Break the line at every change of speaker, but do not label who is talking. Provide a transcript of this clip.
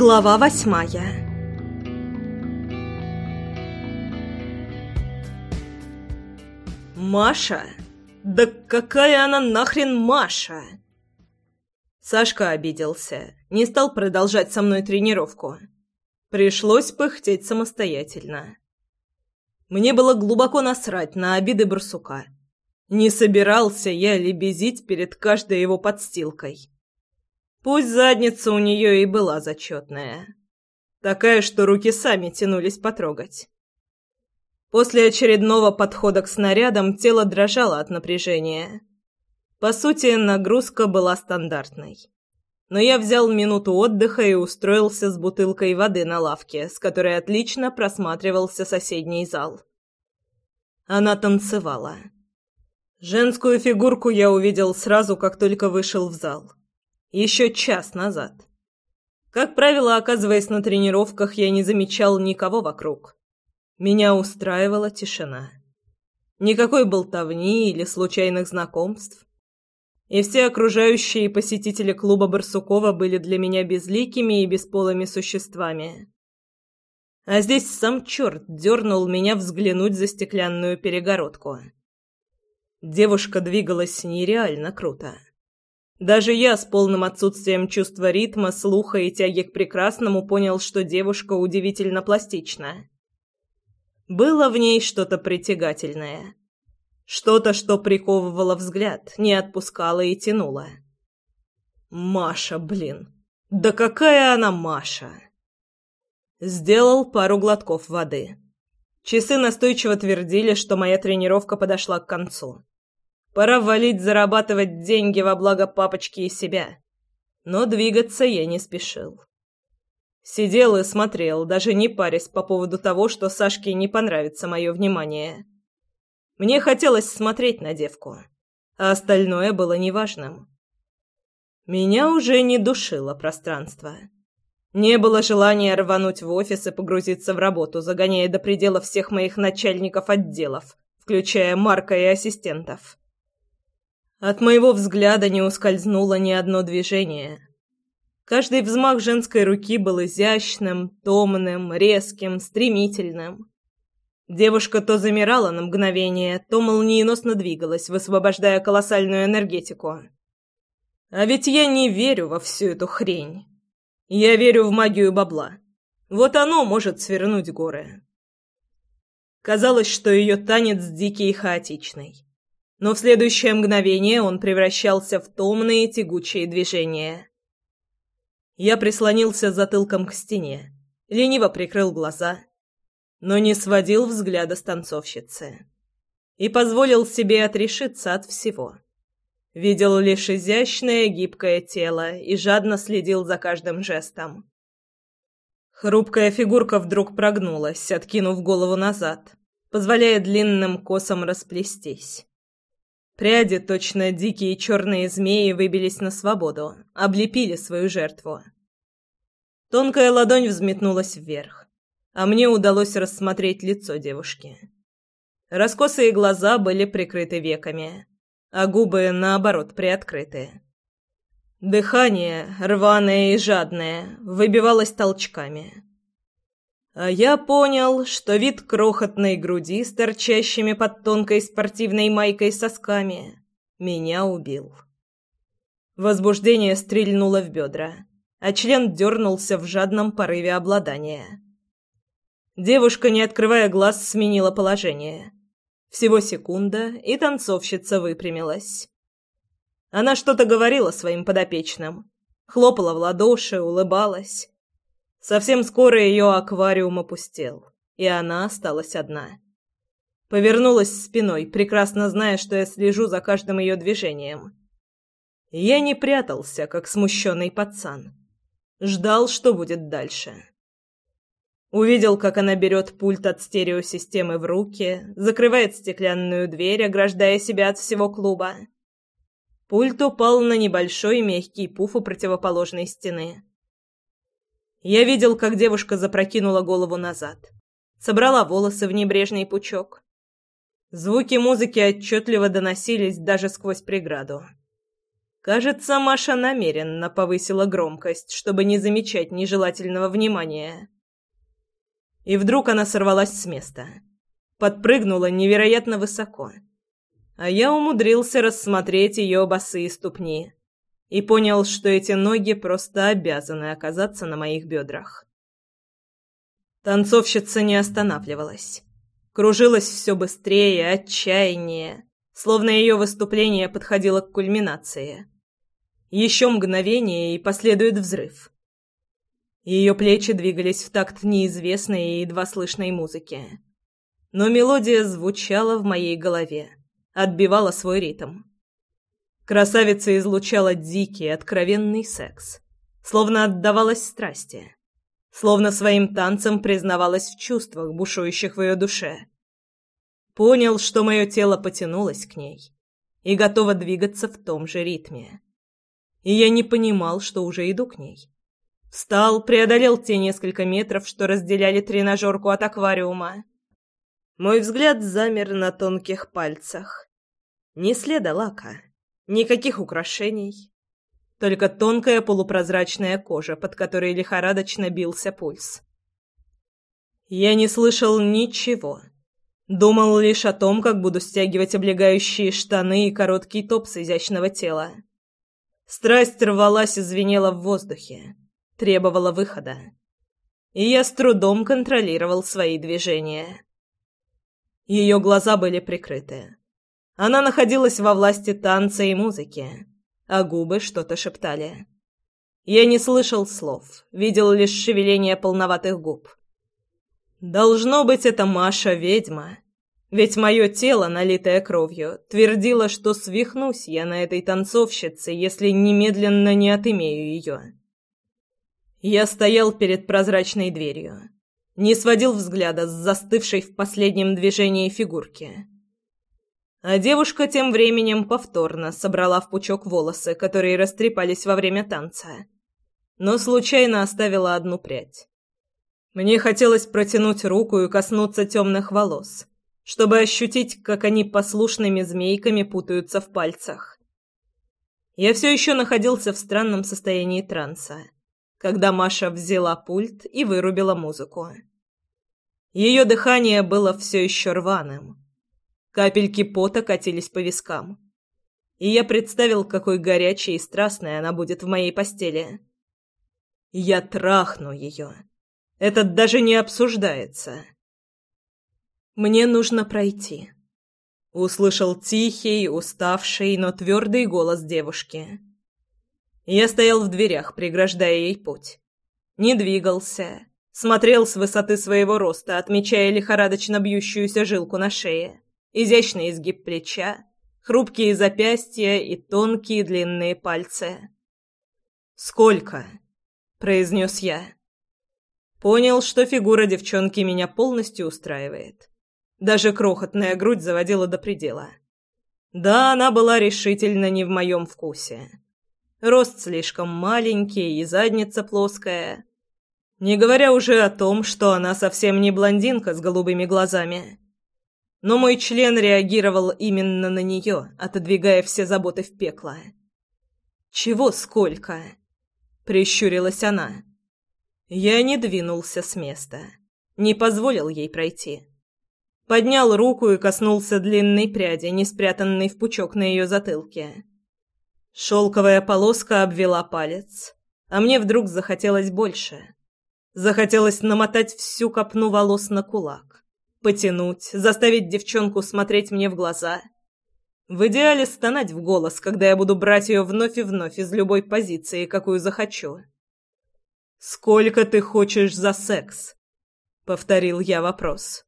Глава восьмая Маша? Да какая она нахрен Маша? Сашка обиделся, не стал продолжать со мной тренировку. Пришлось пыхтеть самостоятельно. Мне было глубоко насрать на обиды барсука. Не собирался я лебезить перед каждой его подстилкой. Пусть задница у нее и была зачетная. Такая, что руки сами тянулись потрогать. После очередного подхода к снарядам тело дрожало от напряжения. По сути, нагрузка была стандартной. Но я взял минуту отдыха и устроился с бутылкой воды на лавке, с которой отлично просматривался соседний зал. Она танцевала. Женскую фигурку я увидел сразу, как только вышел в зал. Еще час назад. Как правило, оказываясь на тренировках, я не замечал никого вокруг. Меня устраивала тишина. Никакой болтовни или случайных знакомств. И все окружающие посетители клуба Барсукова были для меня безликими и бесполыми существами. А здесь сам черт дернул меня взглянуть за стеклянную перегородку. Девушка двигалась нереально круто. Даже я с полным отсутствием чувства ритма, слуха и тяги к прекрасному понял, что девушка удивительно пластична. Было в ней что-то притягательное. Что-то, что приковывало взгляд, не отпускало и тянуло. Маша, блин. Да какая она Маша! Сделал пару глотков воды. Часы настойчиво твердили, что моя тренировка подошла к концу. Пора валить зарабатывать деньги во благо папочки и себя. Но двигаться я не спешил. Сидел и смотрел, даже не парясь по поводу того, что Сашке не понравится мое внимание. Мне хотелось смотреть на девку, а остальное было неважным. Меня уже не душило пространство. Не было желания рвануть в офис и погрузиться в работу, загоняя до предела всех моих начальников отделов, включая Марка и ассистентов. От моего взгляда не ускользнуло ни одно движение. Каждый взмах женской руки был изящным, томным, резким, стремительным. Девушка то замирала на мгновение, то молниеносно двигалась, высвобождая колоссальную энергетику. А ведь я не верю во всю эту хрень. Я верю в магию бабла. Вот оно может свернуть горы. Казалось, что ее танец дикий и хаотичный но в следующее мгновение он превращался в томные тягучие движения. Я прислонился затылком к стене, лениво прикрыл глаза, но не сводил взгляда с танцовщицы и позволил себе отрешиться от всего. Видел лишь изящное гибкое тело и жадно следил за каждым жестом. Хрупкая фигурка вдруг прогнулась, откинув голову назад, позволяя длинным косам расплестись. Пряди, точно дикие черные змеи, выбились на свободу, облепили свою жертву. Тонкая ладонь взметнулась вверх, а мне удалось рассмотреть лицо девушки. Раскосые глаза были прикрыты веками, а губы, наоборот, приоткрыты. Дыхание, рваное и жадное, выбивалось толчками. А я понял, что вид крохотной груди с торчащими под тонкой спортивной майкой сосками меня убил. Возбуждение стрельнуло в бедра, а член дернулся в жадном порыве обладания. Девушка, не открывая глаз, сменила положение. Всего секунда, и танцовщица выпрямилась. Она что-то говорила своим подопечным, хлопала в ладоши, улыбалась Совсем скоро ее аквариум опустел, и она осталась одна. Повернулась спиной, прекрасно зная, что я слежу за каждым ее движением. Я не прятался, как смущенный пацан. Ждал, что будет дальше. Увидел, как она берет пульт от стереосистемы в руки, закрывает стеклянную дверь, ограждая себя от всего клуба. Пульт упал на небольшой мягкий пуф у противоположной стены. Я видел, как девушка запрокинула голову назад. Собрала волосы в небрежный пучок. Звуки музыки отчетливо доносились даже сквозь преграду. Кажется, Маша намеренно повысила громкость, чтобы не замечать нежелательного внимания. И вдруг она сорвалась с места. Подпрыгнула невероятно высоко. А я умудрился рассмотреть ее босые ступни и понял, что эти ноги просто обязаны оказаться на моих бедрах. Танцовщица не останавливалась. Кружилась все быстрее, отчаяннее, словно ее выступление подходило к кульминации. Еще мгновение, и последует взрыв. Ее плечи двигались в такт неизвестной и едва слышной музыки. Но мелодия звучала в моей голове, отбивала свой ритм. Красавица излучала дикий, откровенный секс, словно отдавалась страсти, словно своим танцем признавалась в чувствах, бушующих в ее душе. Понял, что мое тело потянулось к ней и готово двигаться в том же ритме и я не понимал, что уже иду к ней. Встал, преодолел те несколько метров, что разделяли тренажерку от аквариума. Мой взгляд замер на тонких пальцах. Ни следа лака, никаких украшений. Только тонкая полупрозрачная кожа, под которой лихорадочно бился пульс. Я не слышал ничего. Думал лишь о том, как буду стягивать облегающие штаны и короткий топ с изящного тела. Страсть рвалась и звенела в воздухе, требовала выхода. И я с трудом контролировал свои движения. Ее глаза были прикрыты. Она находилась во власти танца и музыки, а губы что-то шептали. Я не слышал слов, видел лишь шевеление полноватых губ. Должно быть, это Маша ведьма, ведь мое тело, налитое кровью, твердило, что свихнусь я на этой танцовщице, если немедленно не отымею ее. Я стоял перед прозрачной дверью, не сводил взгляда с застывшей в последнем движении фигурки. А девушка тем временем повторно собрала в пучок волосы, которые растрепались во время танца, но случайно оставила одну прядь. Мне хотелось протянуть руку и коснуться темных волос — чтобы ощутить, как они послушными змейками путаются в пальцах. Я все еще находился в странном состоянии транса, когда Маша взяла пульт и вырубила музыку. Ее дыхание было все еще рваным. Капельки пота катились по вискам. И я представил, какой горячей и страстной она будет в моей постели. Я трахну ее. Это даже не обсуждается. Мне нужно пройти. Услышал тихий, уставший, но твердый голос девушки. Я стоял в дверях, преграждая ей путь. Не двигался, смотрел с высоты своего роста, отмечая лихорадочно бьющуюся жилку на шее, изящный изгиб плеча, хрупкие запястья и тонкие длинные пальцы. «Сколько?» — произнес я. Понял, что фигура девчонки меня полностью устраивает. Даже крохотная грудь заводила до предела. Да, она была решительно не в моем вкусе. Рост слишком маленький и задница плоская. Не говоря уже о том, что она совсем не блондинка с голубыми глазами. Но мой член реагировал именно на нее, отодвигая все заботы в пекло. «Чего сколько?» — прищурилась она. Я не двинулся с места, не позволил ей пройти. Поднял руку и коснулся длинной пряди, не спрятанной в пучок на ее затылке. Шелковая полоска обвела палец, а мне вдруг захотелось больше. Захотелось намотать всю копну волос на кулак, потянуть, заставить девчонку смотреть мне в глаза. В идеале стонать в голос, когда я буду брать ее вновь и вновь из любой позиции, какую захочу. «Сколько ты хочешь за секс?» — повторил я вопрос.